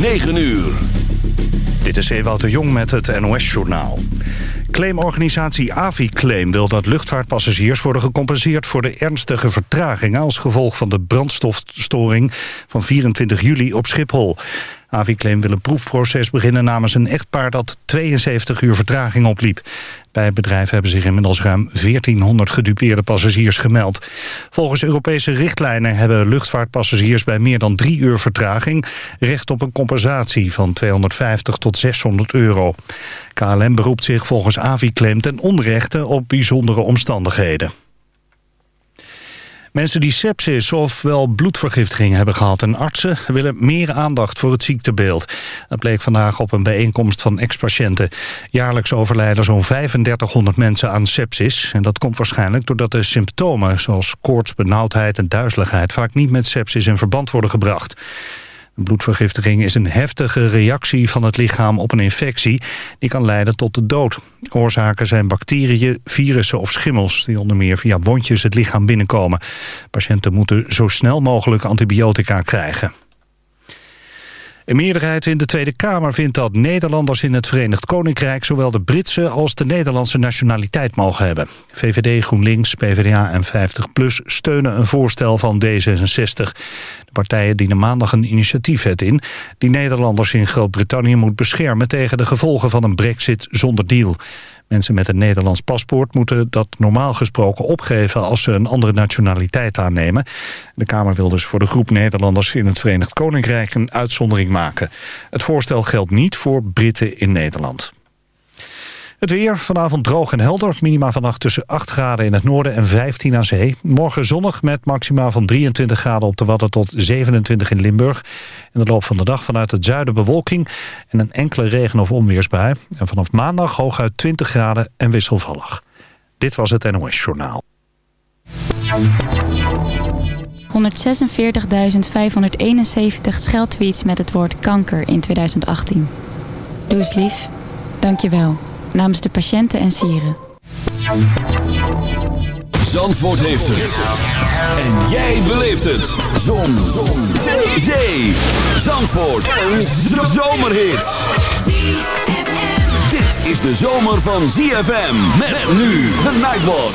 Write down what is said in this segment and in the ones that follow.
9 uur. Dit is Ewout de Jong met het NOS-journaal. Claimorganisatie Aviclaim wil dat luchtvaartpassagiers worden gecompenseerd voor de ernstige vertragingen als gevolg van de brandstofstoring van 24 juli op Schiphol. Aviclaim wil een proefproces beginnen namens een echtpaar dat 72 uur vertraging opliep. Bij het bedrijf hebben zich inmiddels ruim 1400 gedupeerde passagiers gemeld. Volgens Europese richtlijnen hebben luchtvaartpassagiers bij meer dan drie uur vertraging recht op een compensatie van 250 tot 600 euro. KLM beroept zich volgens Aviclaim ten onrechte op bijzondere omstandigheden. Mensen die sepsis of wel bloedvergiftiging hebben gehad en artsen willen meer aandacht voor het ziektebeeld. Dat bleek vandaag op een bijeenkomst van ex-patiënten. Jaarlijks overlijden zo'n 3500 mensen aan sepsis. En dat komt waarschijnlijk doordat de symptomen zoals koorts, benauwdheid en duizeligheid vaak niet met sepsis in verband worden gebracht. Een bloedvergiftiging is een heftige reactie van het lichaam op een infectie. Die kan leiden tot de dood. Oorzaken zijn bacteriën, virussen of schimmels... die onder meer via wondjes het lichaam binnenkomen. Patiënten moeten zo snel mogelijk antibiotica krijgen. Een meerderheid in de Tweede Kamer vindt dat Nederlanders in het Verenigd Koninkrijk zowel de Britse als de Nederlandse nationaliteit mogen hebben. VVD, GroenLinks, PvdA en 50PLUS steunen een voorstel van D66. De partijen dienen maandag een initiatiefwet in die Nederlanders in Groot-Brittannië moet beschermen tegen de gevolgen van een brexit zonder deal. Mensen met een Nederlands paspoort moeten dat normaal gesproken opgeven als ze een andere nationaliteit aannemen. De Kamer wil dus voor de groep Nederlanders in het Verenigd Koninkrijk een uitzondering maken. Het voorstel geldt niet voor Britten in Nederland. Het weer, vanavond droog en helder. Minima vannacht tussen 8 graden in het noorden en 15 aan zee. Morgen zonnig met maxima van 23 graden op de Wadden tot 27 in Limburg. In de loop van de dag vanuit het zuiden bewolking en een enkele regen- of onweersbui. En vanaf maandag hooguit 20 graden en wisselvallig. Dit was het NOS Journaal. 146.571 scheldtweets met het woord kanker in 2018. Doe eens lief. Dank je wel namens de patiënten en sieren. Zandvoort heeft het. En jij beleeft het. Zon. Zon. Zee. Zee. Zandvoort. Een zomerhit. Dit is de zomer van ZFM. Met nu de Nightwalk.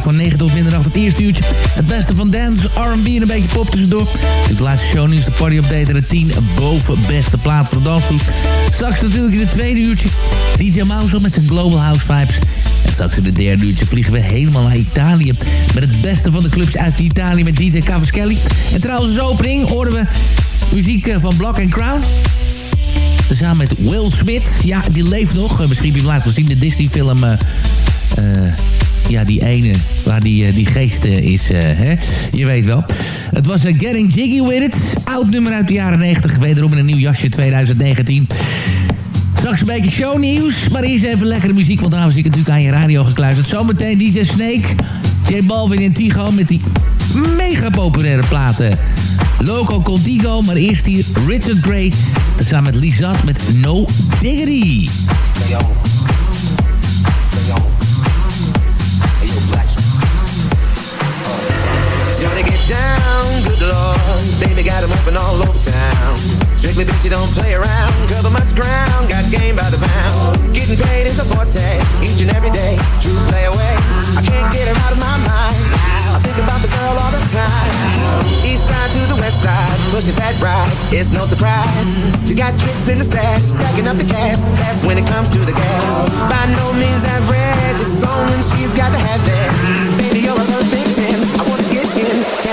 Van 9 tot middernacht het eerste uurtje. Het beste van dance, R&B en een beetje pop tussendoor. De laatste shownieuws, de party update en de 10 boven beste plaat voor de dansgroep. Straks natuurlijk in het tweede uurtje DJ Mouse met zijn Global House Vibes. En straks in het derde uurtje vliegen we helemaal naar Italië. Met het beste van de clubs uit Italië met DJ Cavaschelli. En trouwens als opening horen we muziek eh, van Block and Crown. Samen met Will Smith. Ja, die leeft nog. Uh, misschien heb je hem zien. De Disney film... Uh, ja, die ene waar die, die geest is. hè? Je weet wel. Het was Getting Jiggy With It. Oud nummer uit de jaren 90. Wederom in een nieuw jasje 2019. Straks een beetje shownieuws. Maar eerst even lekkere muziek. Want daarom zit ik natuurlijk aan je radio gekluisterd. Zometeen DJ Snake. J Balvin en Tigo met die mega populaire platen. Loco Contigo, maar eerst hier Richard Gray. Samen met Lizat met No Diggity. Down, good lord. Baby got him open all over town. Strictly bitch, don't play around. Cover much ground, got game by the pound. Getting paid is a forte, each and every day. True play away. I can't get her out of my mind. I think about the girl all the time. East side to the west side, pushing fat ride. It's no surprise. She got tricks in the stash, stacking up the cash. That's when it comes to the gas. By no means average, it's on when she's got to have that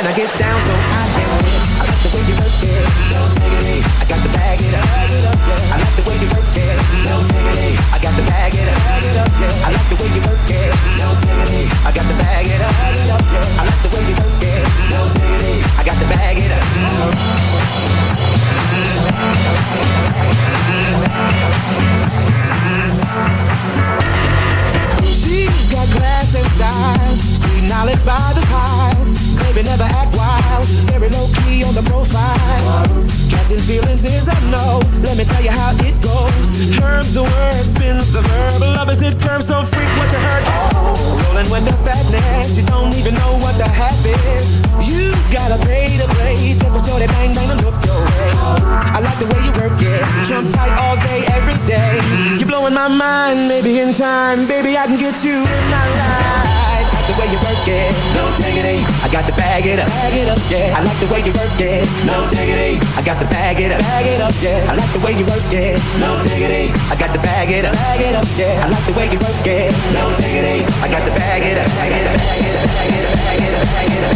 when I get down, so I can win. I like the way you work it, no taking. I got the bag it up, yeah. I like the way you work it, no taking. I got the bag it up, yeah. I like the way you work it, no taking. I got the bag it up, yeah. I like the way you work it, no taking. I got the bag it up. She's got class and style, street knowledge by the pile. Baby, never act wild. Very low key on the profile. Catching feelings is a no. Let me tell you how it goes. Curves the word, spins the verb. Love is it curves, so freak what you heard. Oh, rolling with the fatness. You don't even know what the half is. You gotta pay to play. Just for sure they bang bang and look your way. I like the way you work it. Jump tight all day, every day. You're blowing my mind. Maybe in time, baby, I can get you in my life way you work it, no diggity. I got to bag it up, bag it up, yeah. I like the way you work it, no diggity. I got to bag it up, bag it up, yeah. I like the way you work it, no diggity. I got to bag it up, bag it up, yeah. I like the way you work it, no diggity. I got to bag it up, bag it up, bag it up, bag it up, bag it up, bag it up.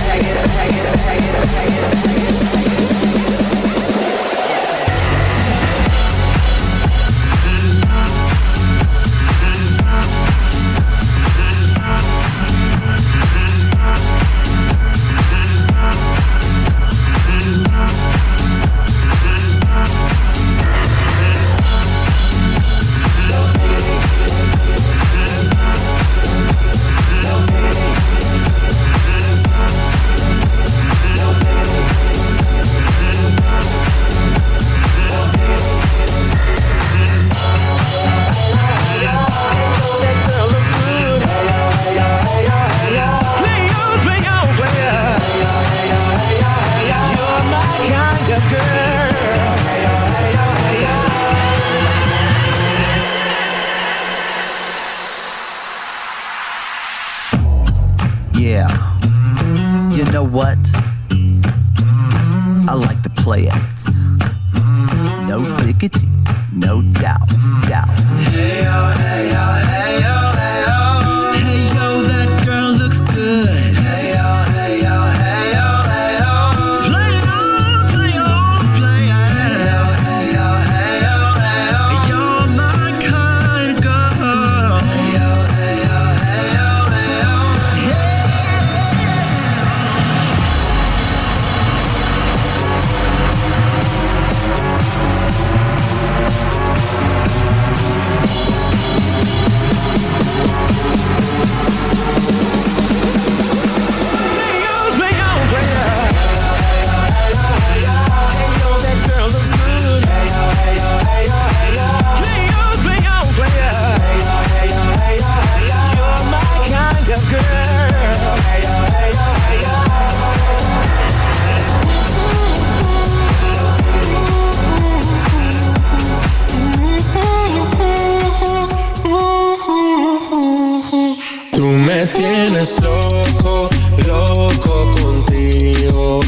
pones loco, loco contigo.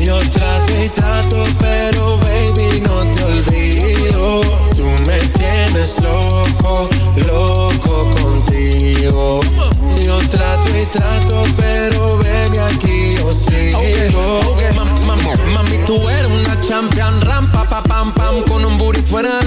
Yo trato y trato, pero baby, no te olvido. Tú me tienes loco, loco contigo. Yo trato y trato, pero baby, aquí yo sigo. Okay, okay. Mami, tú eres una champion, rampa, pa, pam, pam, con un booty fuera de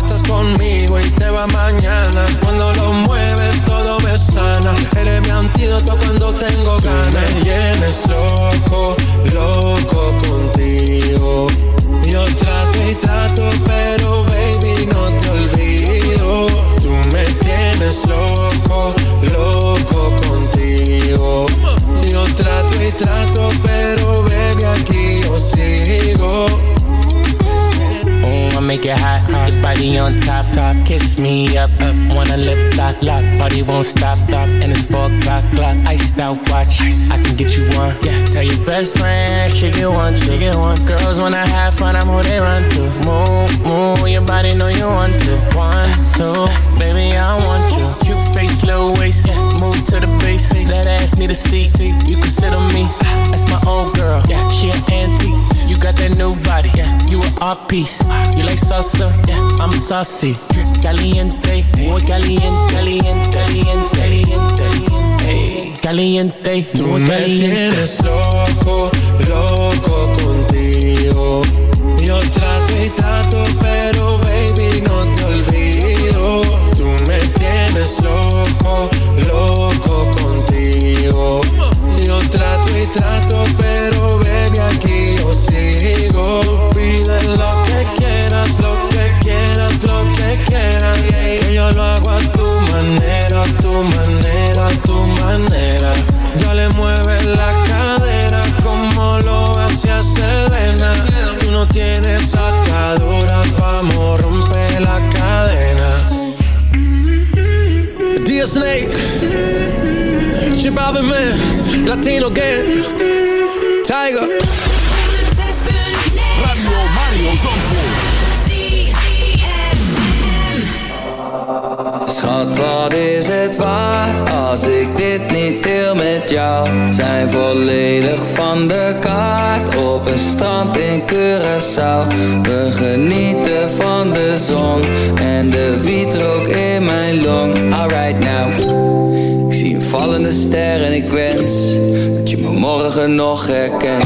conmigo y te va mañana. Cuando lo mueves todo me sana. Eres mi antídoto cuando tengo ganas. Tú me llenes loco, loco contigo. Yo trato y trato, pero baby no te olvido. Tú me tienes loco, loco contigo. Yo trato y trato, pero baby aquí yo sigo Ooh, I make it hot. Your body on top, top. Kiss me up, up. Wanna lip lock, lock. Party won't stop, Stop, And it's four o'clock, clock. Iced out watch. I can get you one. Yeah, tell your best friend she get one, she get one. Girls when I have fun, I'm who they run to. Move, move. Your body know you want to. One, two, baby I want you. Cute face, low waist. Yeah, move to the basics. That ass need a seat Art piece. You like salsa? Yeah, I'm saucy. Caliente, muy caliente, caliente, caliente, caliente. Caliente, Tú. Me tienes loco, loco contigo. Yo trato y trato, pero baby, no te olvido. Tú me tienes loco, loco contigo. Yo trato y trato, pero baby, aquí yo sigo. Lo que quieras, lo que quieras, que yo lo hago a tu manera, a tu manera, a tu manera. Ya le mueve la cadera como lo hacía Selena. Tú no tienes ataduras, vamos, rompe la cadena. Dear Snake, Chip Man, Latino Gang, Tiger. Radio Mario Zandvoort. Schat, wat is het waard als ik dit niet deel met jou? Zijn volledig van de kaart op een strand in Curaçao. We genieten van de zon en de wietrook in mijn long. Alright now, ik zie een vallende ster en ik wens dat je me morgen nog herkent.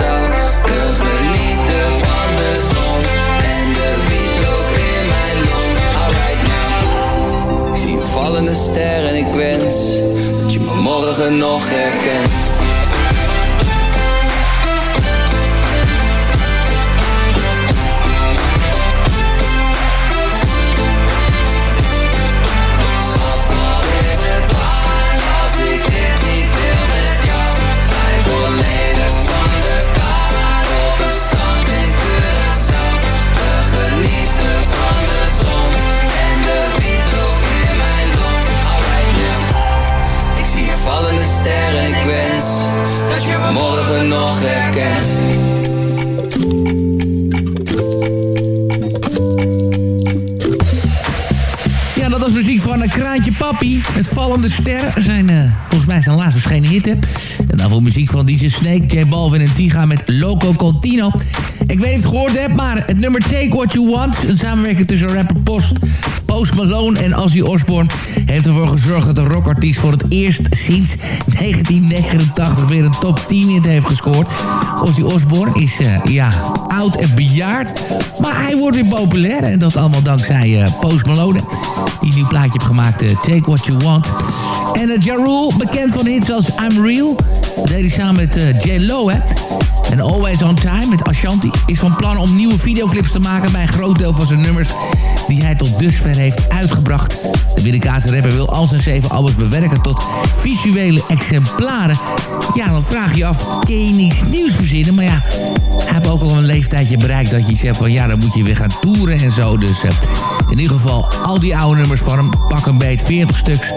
now. Ik zie een vallende ster en ik wens Dat je me morgen nog herkent van DJ Snake, J Balvin en Tiga met Loco Contino. Ik weet niet of je het gehoord hebt, maar het nummer Take What You Want... een samenwerking tussen rapper Post, Post Malone en Ozzy Osbourne... heeft ervoor gezorgd dat de rockartiest voor het eerst sinds 1989... weer een top 10 hit heeft gescoord. Ozzy Osbourne is, eh, ja, oud en bejaard... maar hij wordt weer populair en dat allemaal dankzij eh, Post Malone... die een nieuw plaatje heeft gemaakt, eh, Take What You Want... En uh, Ja Rule, bekend van hits als I'm Real... deed hij samen met uh, J-Lo, hè. En Always On Time met Ashanti is van plan om nieuwe videoclips te maken... bij een groot deel van zijn nummers die hij tot dusver heeft uitgebracht. De Amerikaanse rapper wil al zijn zeven albums bewerken tot visuele exemplaren. Ja, dan vraag je af, kun je nieuws verzinnen? Maar ja, hij heeft ook al een leeftijdje bereikt dat je zegt van... ja, dan moet je weer gaan toeren en zo. Dus uh, in ieder geval, al die oude nummers van hem, pak een beet 40 stuks...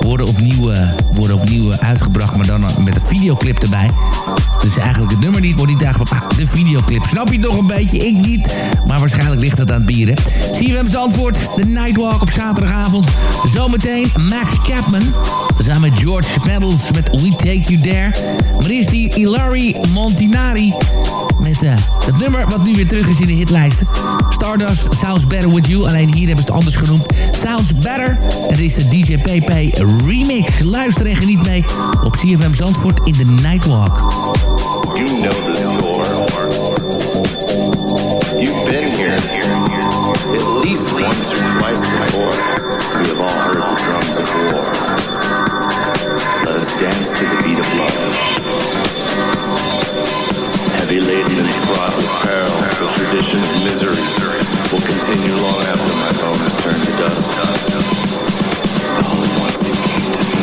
worden opnieuw, uh, worden opnieuw uitgebracht, maar dan met een videoclip erbij. Dus eigenlijk het nummer niet, wordt niet eigenlijk ah, de videoclip. Snap je het nog een beetje? Ik niet. Maar waarschijnlijk ligt het aan het bieren. CFM Zandvoort, de Nightwalk op zaterdagavond. Zometeen Max Chapman. Samen met George Pedals met We Take You There. Maar eerst die Ilari Montinari met uh, het nummer wat nu weer terug is in de hitlijsten. Stardust Sounds Better With You. Alleen hier hebben ze het anders genoemd. Sounds Better. Er is de DJ PP remix. Luister en geniet mee op CFM Zandvoort in de Nightwalk. You know the score. You've been here at least once or twice before. We have all heard the drums of war. Let us dance to the beat of love. And fraught with peril, the tradition of misery will continue long after my bones turn to dust. All at once it to me.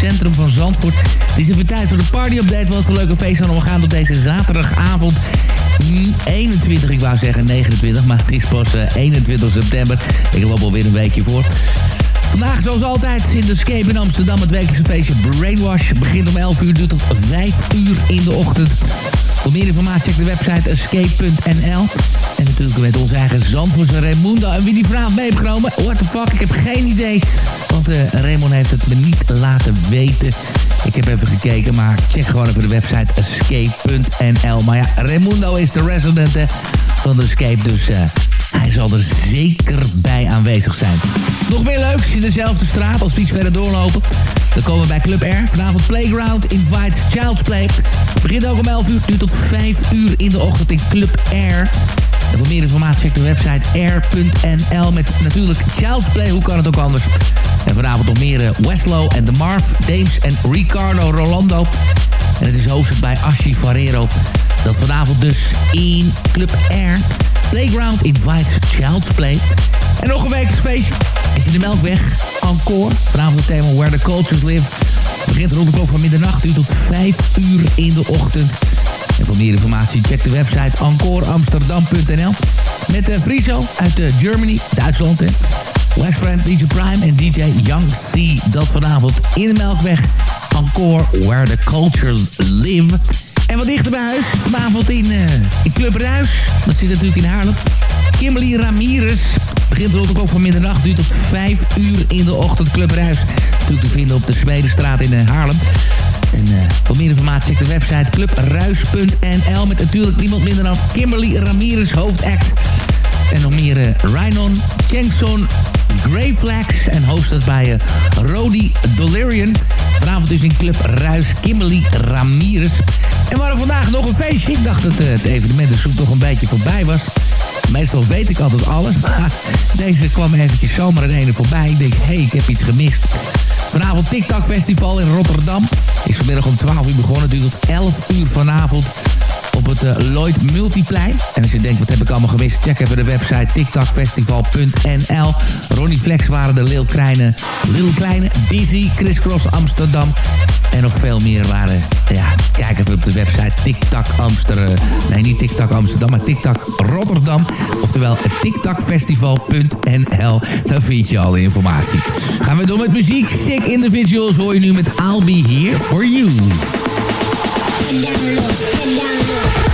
Centrum van Zandvoort. Het is even tijd voor de party-update. Wat voor leuke feesten we gaan op deze zaterdagavond. 21, ik wou zeggen 29, maar het is pas 21 eh, september. Ik loop alweer een weekje voor. Vandaag zoals altijd in de Escape in Amsterdam het wekelijkse feestje Brainwash. Begint om 11 uur, duurt tot 5 uur in de ochtend. Voor meer informatie check de website escape.nl. En natuurlijk met onze eigen Zandvoortse Raimundo. En wie die vraag mee heeft genomen, what the fuck, ik heb geen idee. Uh, Raymond heeft het me niet laten weten. Ik heb even gekeken, maar check gewoon even de website escape.nl. Maar ja, Raimundo is de resident van de Escape, dus uh, hij zal er zeker bij aanwezig zijn. Nog meer leuks in dezelfde straat als we verder doorlopen. Dan komen we bij Club R. Vanavond Playground Invites Child's Play. Begint ook om 11 uur, duurt tot 5 uur in de ochtend in Club R. En voor meer informatie check de website air.nl met natuurlijk Child's Play. Hoe kan het ook anders? En vanavond nog meer uh, Westlow en The Marv, Dames en Ricardo Rolando. En het is hosted bij Ashi Farrero. Dat vanavond dus in Club Air. Playground invites Child's Play. En nog een feestje is in de Melkweg. Encore. Vanavond het thema Where the Cultures Live. begint rond de klok van middernacht uur tot 5 uur in de ochtend. En voor meer informatie check de website encoreamsterdam.nl. Met uh, Friso uit uh, Germany, Duitsland. Hè. West Friend, DJ Prime en DJ Young C. Dat vanavond in de Melkweg. Encore, where the cultures live. En wat dichter bij huis, vanavond in, uh, Club Ruis. Dat zit natuurlijk in Haarlem. Kimberly Ramirez begint rond de klok van middernacht. Duurt tot 5 uur in de ochtend. Club Ruis. Natuurlijk te vinden op de Smedestraat in Haarlem. En uh, voor meer informatie check de website clubruis.nl... met natuurlijk niemand minder dan Kimberly Ramirez, hoofdact. En nog meer uh, Rhinon, Grey Flags en hosted bij uh, Rody Delirium. Vanavond dus in Club Ruis, Kimberly Ramirez. En we hadden vandaag nog een feestje. Ik dacht dat uh, het evenementenzoek toch een beetje voorbij was. Meestal weet ik altijd alles, maar deze kwam eventjes zomaar een ene voorbij. Ik denk, hé, hey, ik heb iets gemist. Vanavond TikTok Festival in Rotterdam. Is vanmiddag om 12 uur begonnen. Duurt tot 11 uur vanavond op het uh, Lloyd Multiplein. En als je denkt, wat heb ik allemaal gemist? Check even de website tiktokfestival.nl. Ronnie Flex waren de Lil Kleine, Lil Kleine, Busy, Chris Cross Amsterdam. En nog veel meer waren, ja, kijk even op de website TikTok Amsterdam. Nee, niet TikTok Amsterdam, maar TikTok Rotterdam. Oftewel tiktokfestival.nl. Daar vind je alle informatie. Gaan we door met muziek. Sick Individuals hoor je nu met I'll Be Here For You. Let's get down low.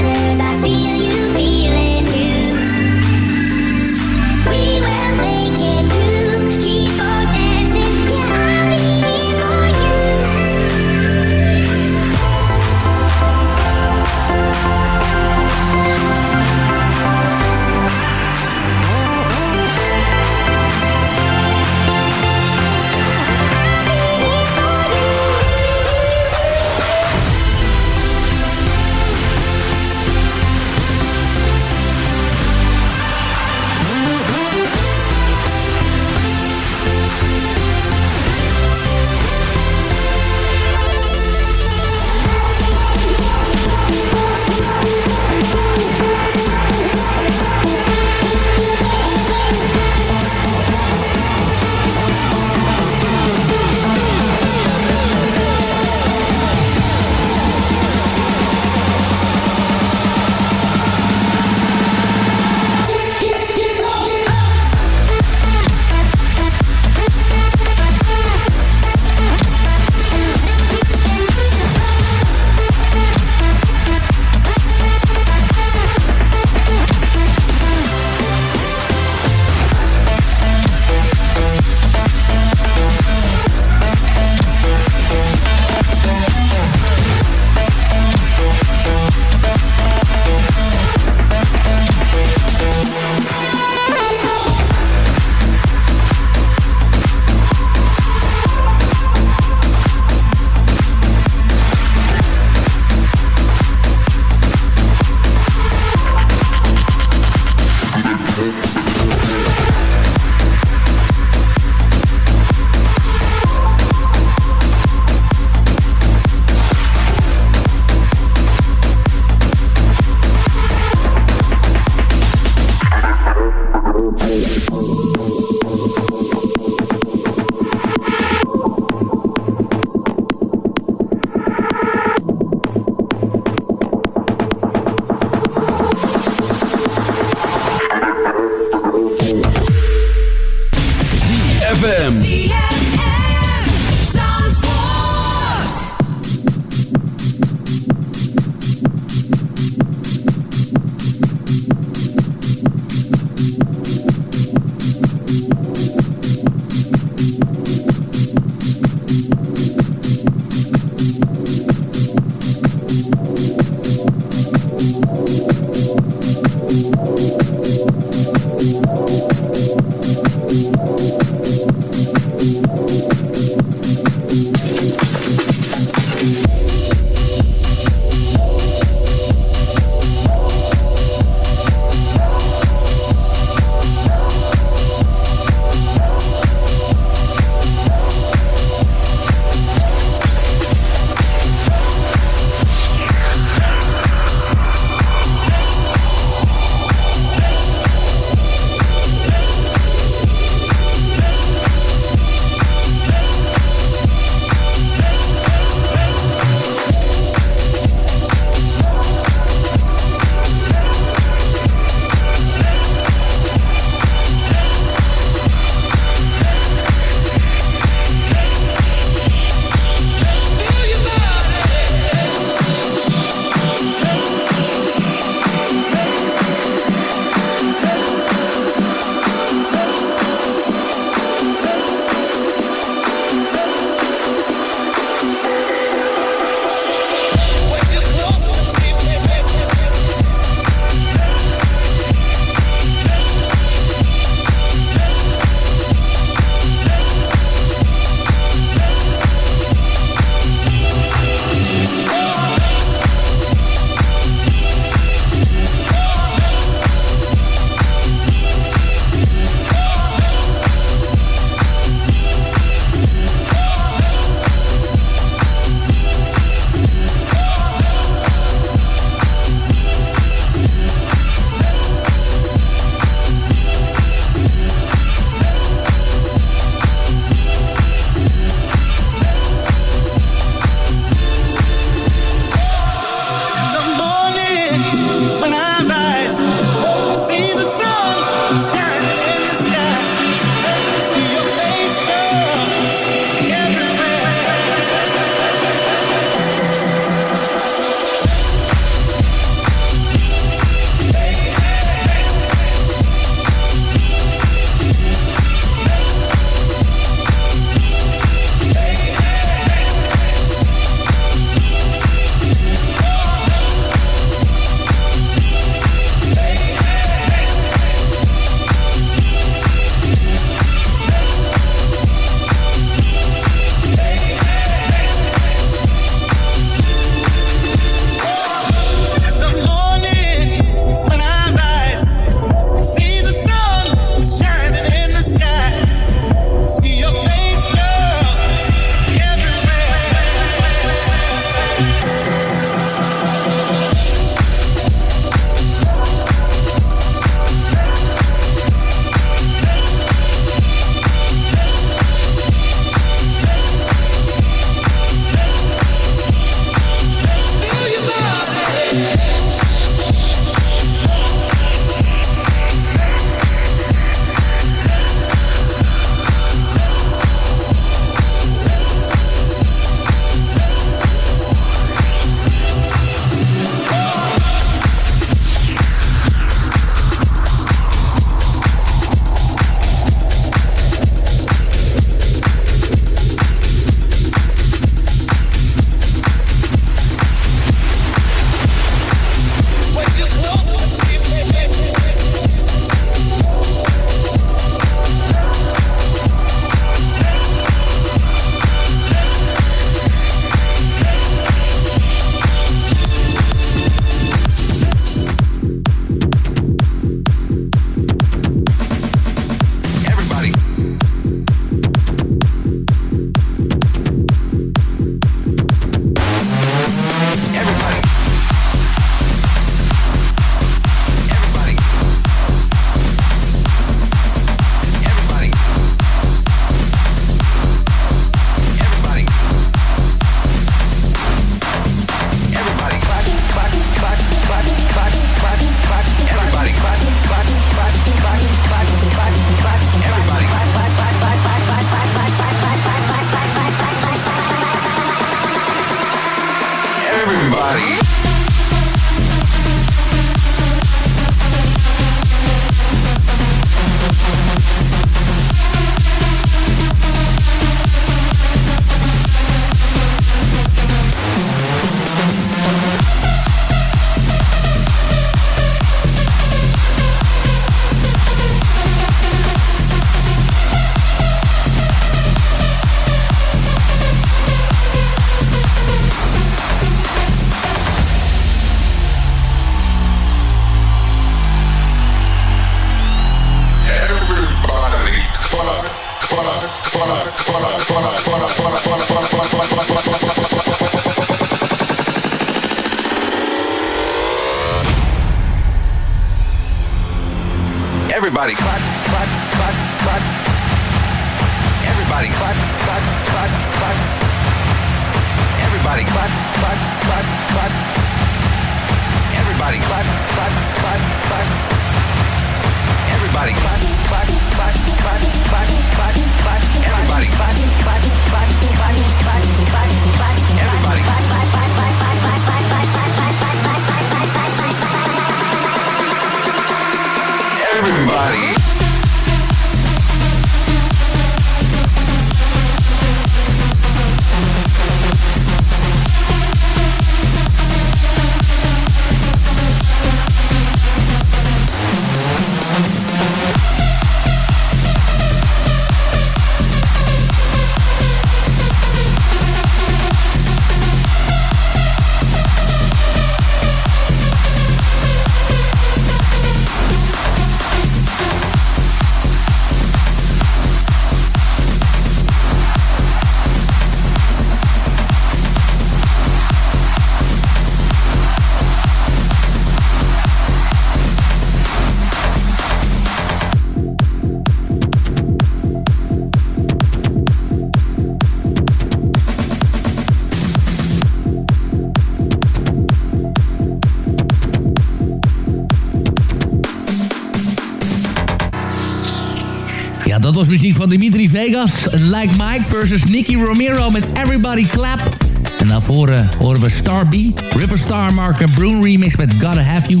Was muziek van Dimitri Vegas. Like Mike versus Nicky Romero met Everybody Clap. En daarvoor uh, horen we Star B, Riverstar, Mark en Broom remix met Gotta Have You.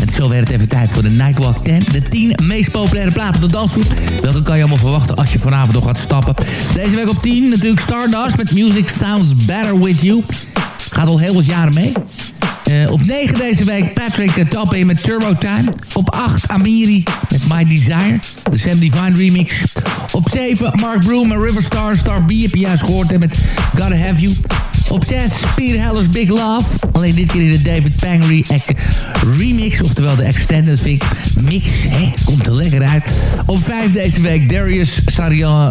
En zo werd het even tijd voor de Nightwalk 10. De 10 meest populaire platen op de dansvloer. Welke kan je allemaal verwachten als je vanavond nog gaat stappen. Deze week op 10 natuurlijk Stardust met Music Sounds Better With You. Gaat al heel wat jaren mee. Uh, op 9 deze week Patrick uh, Tappe met Turbo Time. Op 8 Amiri met My Desire. De Sam Divine remix. Op 7 Mark Broom en Riverstar Star B heb je juist gehoord hè, met Gotta Have You. Op 6 Peter Heller's Big Love. Alleen dit keer in de David Pangry remix. Oftewel de Extended Vic mix. Hè, komt er lekker uit. Op 5 deze week Darius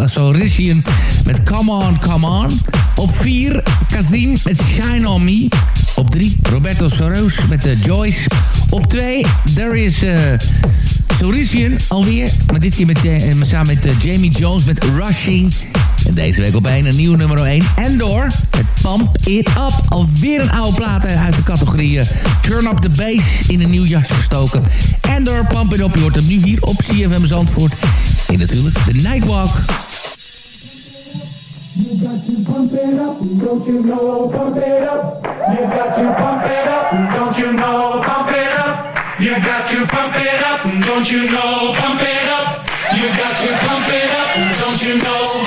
Sorisian met Come On, Come On. Op 4 Kazim met Shine On Me. Op 3 Roberto Soros met uh, Joyce. Op 2 Darius uh, alweer. Maar dit keer met, uh, samen met Jamie Jones met Rushing. En deze week op 1 een nieuwe nummer 1. Endor met Pump It Up. Alweer een oude plaat uit de categorie Turn Up The Bass in een nieuw jas gestoken. Endor, Pump It Up. Je hoort hem nu hier op CFM Zandvoort. En natuurlijk de Nightwalk. You got to pump it up, don't you know, pump it up. You got to pump it up, don't you know, pump it up. You got to pump it up, don't you know, pump it up. You got to pump it up, don't you know,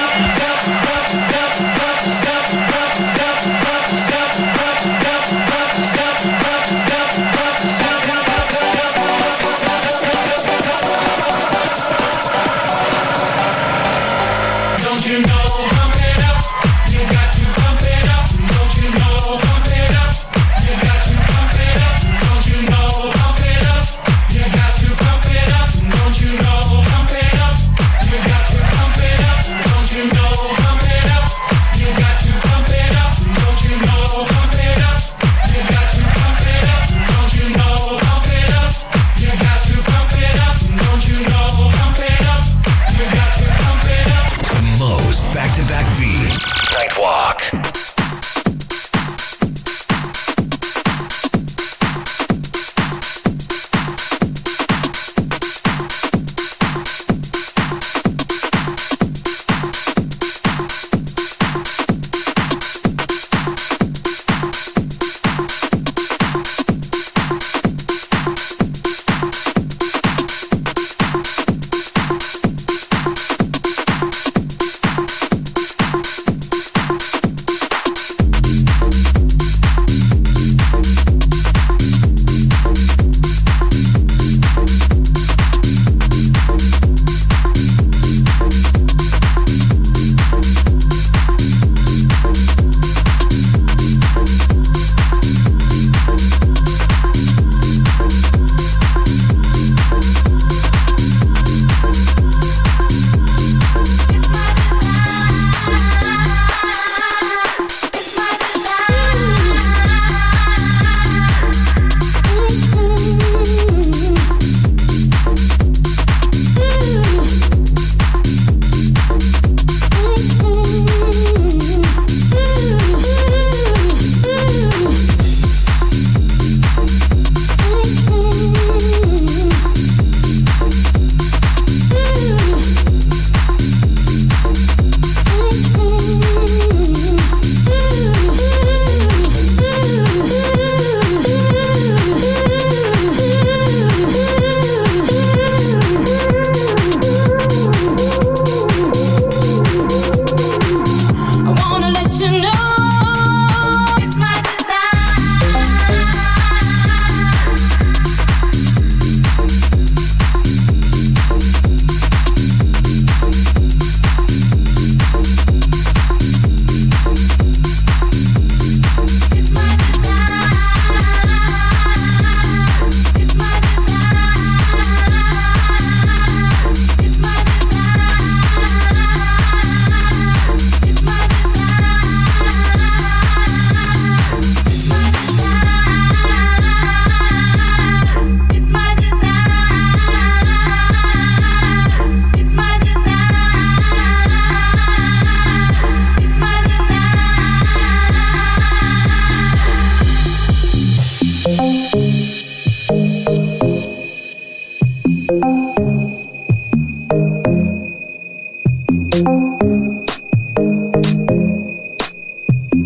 The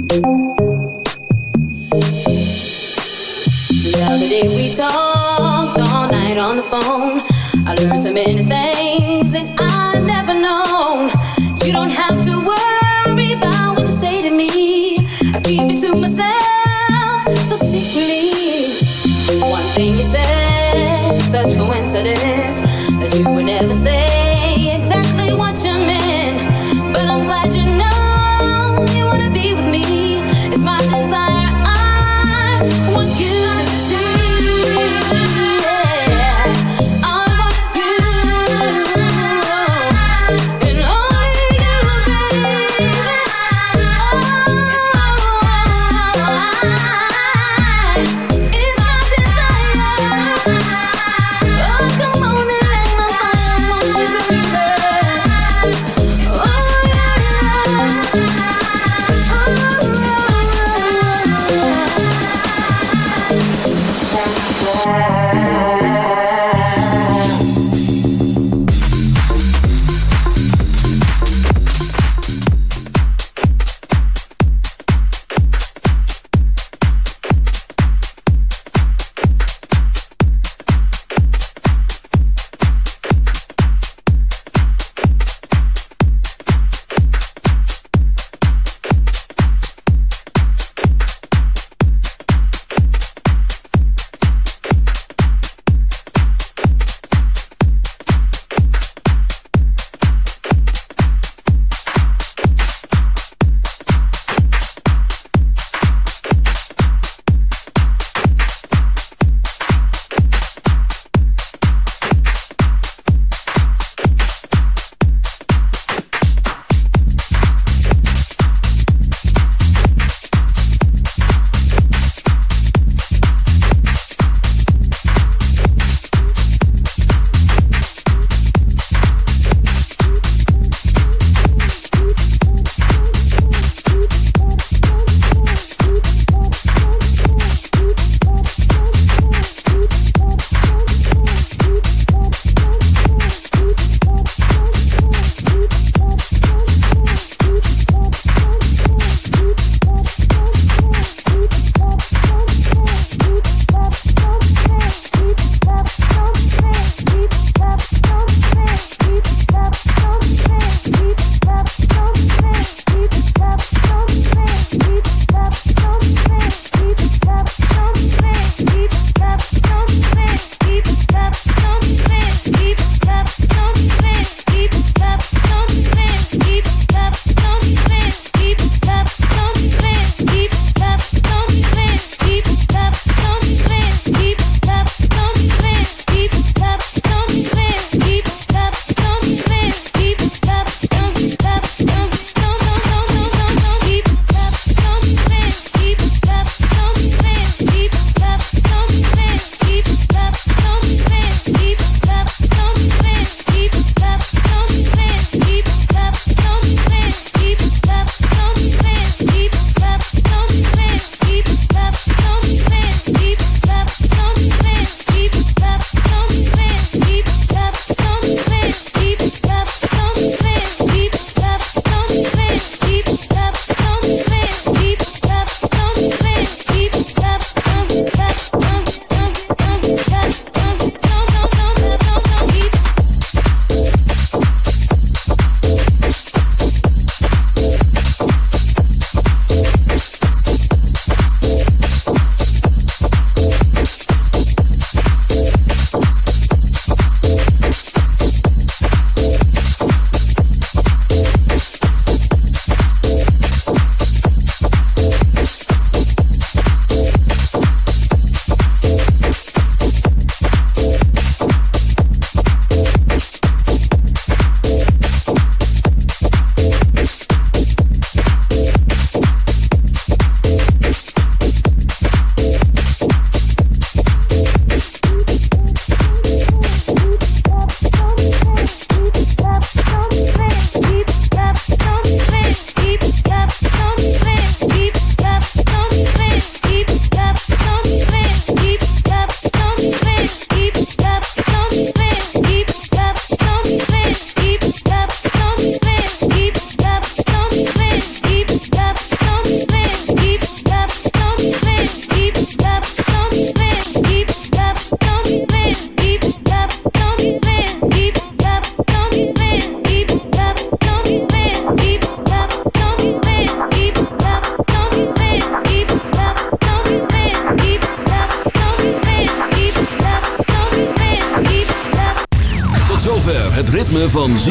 other day we talked all night on the phone. I learned so many things that I never known. You don't have to worry about what you say to me. I keep it to myself so secretly. One thing you said, such coincidence that you would never say exactly what you meant. But I'm glad you know